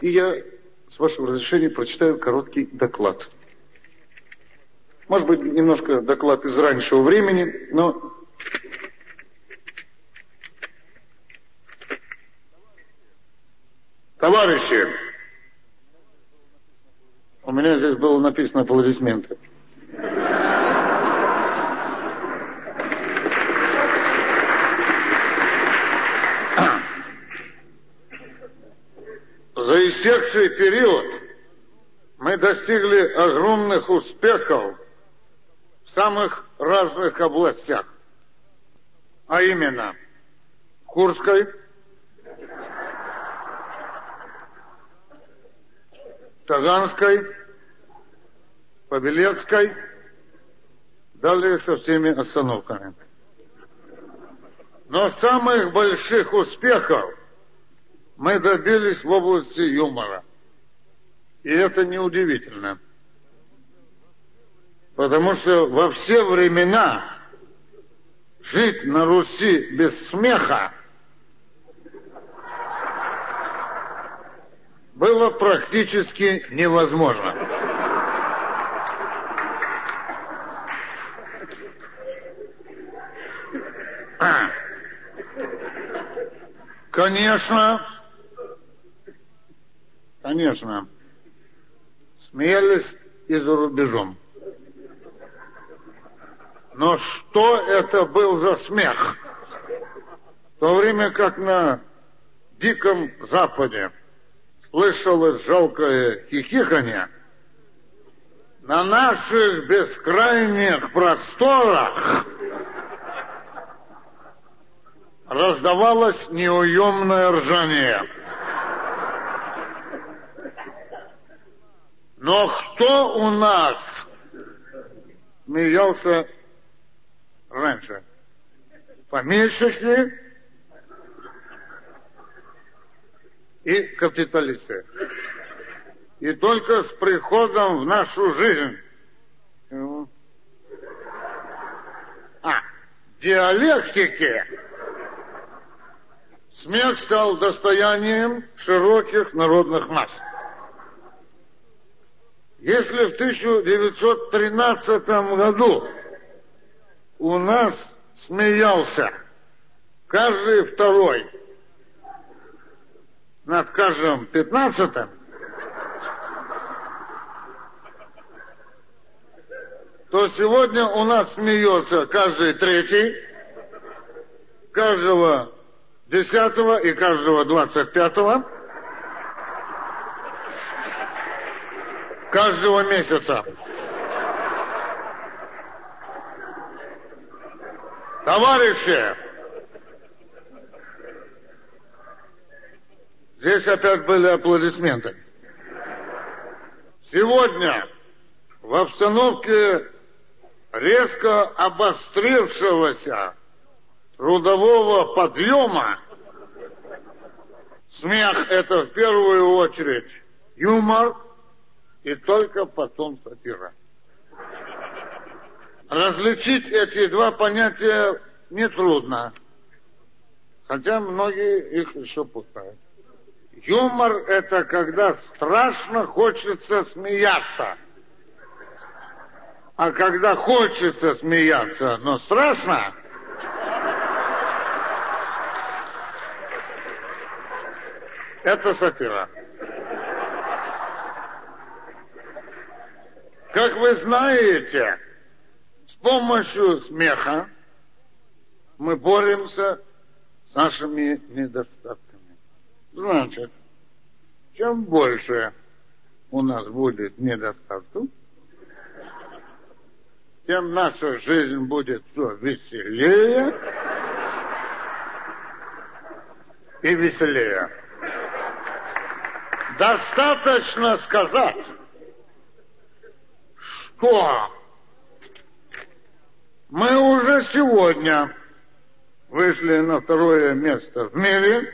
И я, с вашего разрешения, прочитаю короткий доклад. Может быть, немножко доклад из раннего времени, но... Товарищи, у меня здесь было написано аплодисменты. За истекший период мы достигли огромных успехов в самых разных областях, а именно Курской, Таганской, Побелецкой, далее со всеми остановками. Но самых больших успехов мы добились в области юмора. И это неудивительно. Потому что во все времена жить на Руси без смеха было практически невозможно. Конечно, Конечно. Смеялись и за рубежом. Но что это был за смех? В то время как на Диком Западе слышалось жалкое хихиканье, на наших бескрайних просторах раздавалось неуемное ржание. Но кто у нас смеялся раньше? Помещики и капиталисты. И только с приходом в нашу жизнь а, диалектики смех стал достоянием широких народных масс. Если в 1913 году у нас смеялся каждый второй над каждым пятнадцатым, то сегодня у нас смеется каждый третий, каждого десятого и каждого двадцать пятого, каждого месяца. Товарищи, здесь опять были аплодисменты. Сегодня в обстановке резко обострившегося трудового подъема смех это в первую очередь юмор, и только потом сатира. Различить эти два понятия нетрудно, хотя многие их еще путают. Юмор – это когда страшно хочется смеяться. А когда хочется смеяться, но страшно, это сатира. Как вы знаете, с помощью смеха мы боремся с нашими недостатками. Значит, чем больше у нас будет недостатков, тем наша жизнь будет все веселее и веселее. Достаточно сказать, что мы уже сегодня вышли на второе место в мире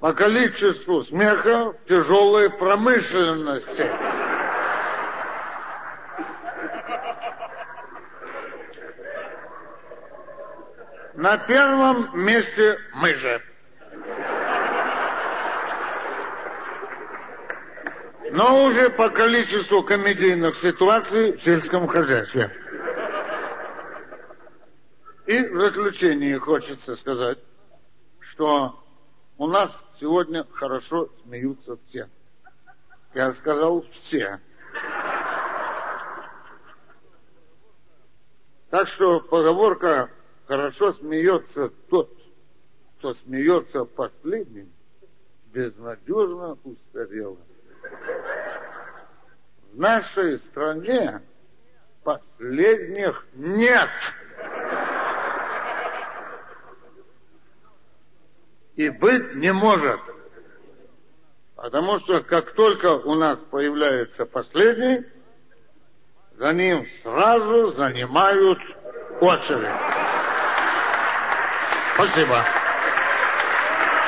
по количеству смеха в тяжелой промышленности. На первом месте мы же. Но уже по количеству комедийных ситуаций в сельском хозяйстве. И в заключение хочется сказать, что у нас сегодня хорошо смеются все. Я сказал все. Так что поговорка «хорошо смеется тот, кто смеется последним», безнадежно устарела. В нашей стране последних нет. И быть не может. Потому что как только у нас появляется последний, за ним сразу занимают очередь. Спасибо.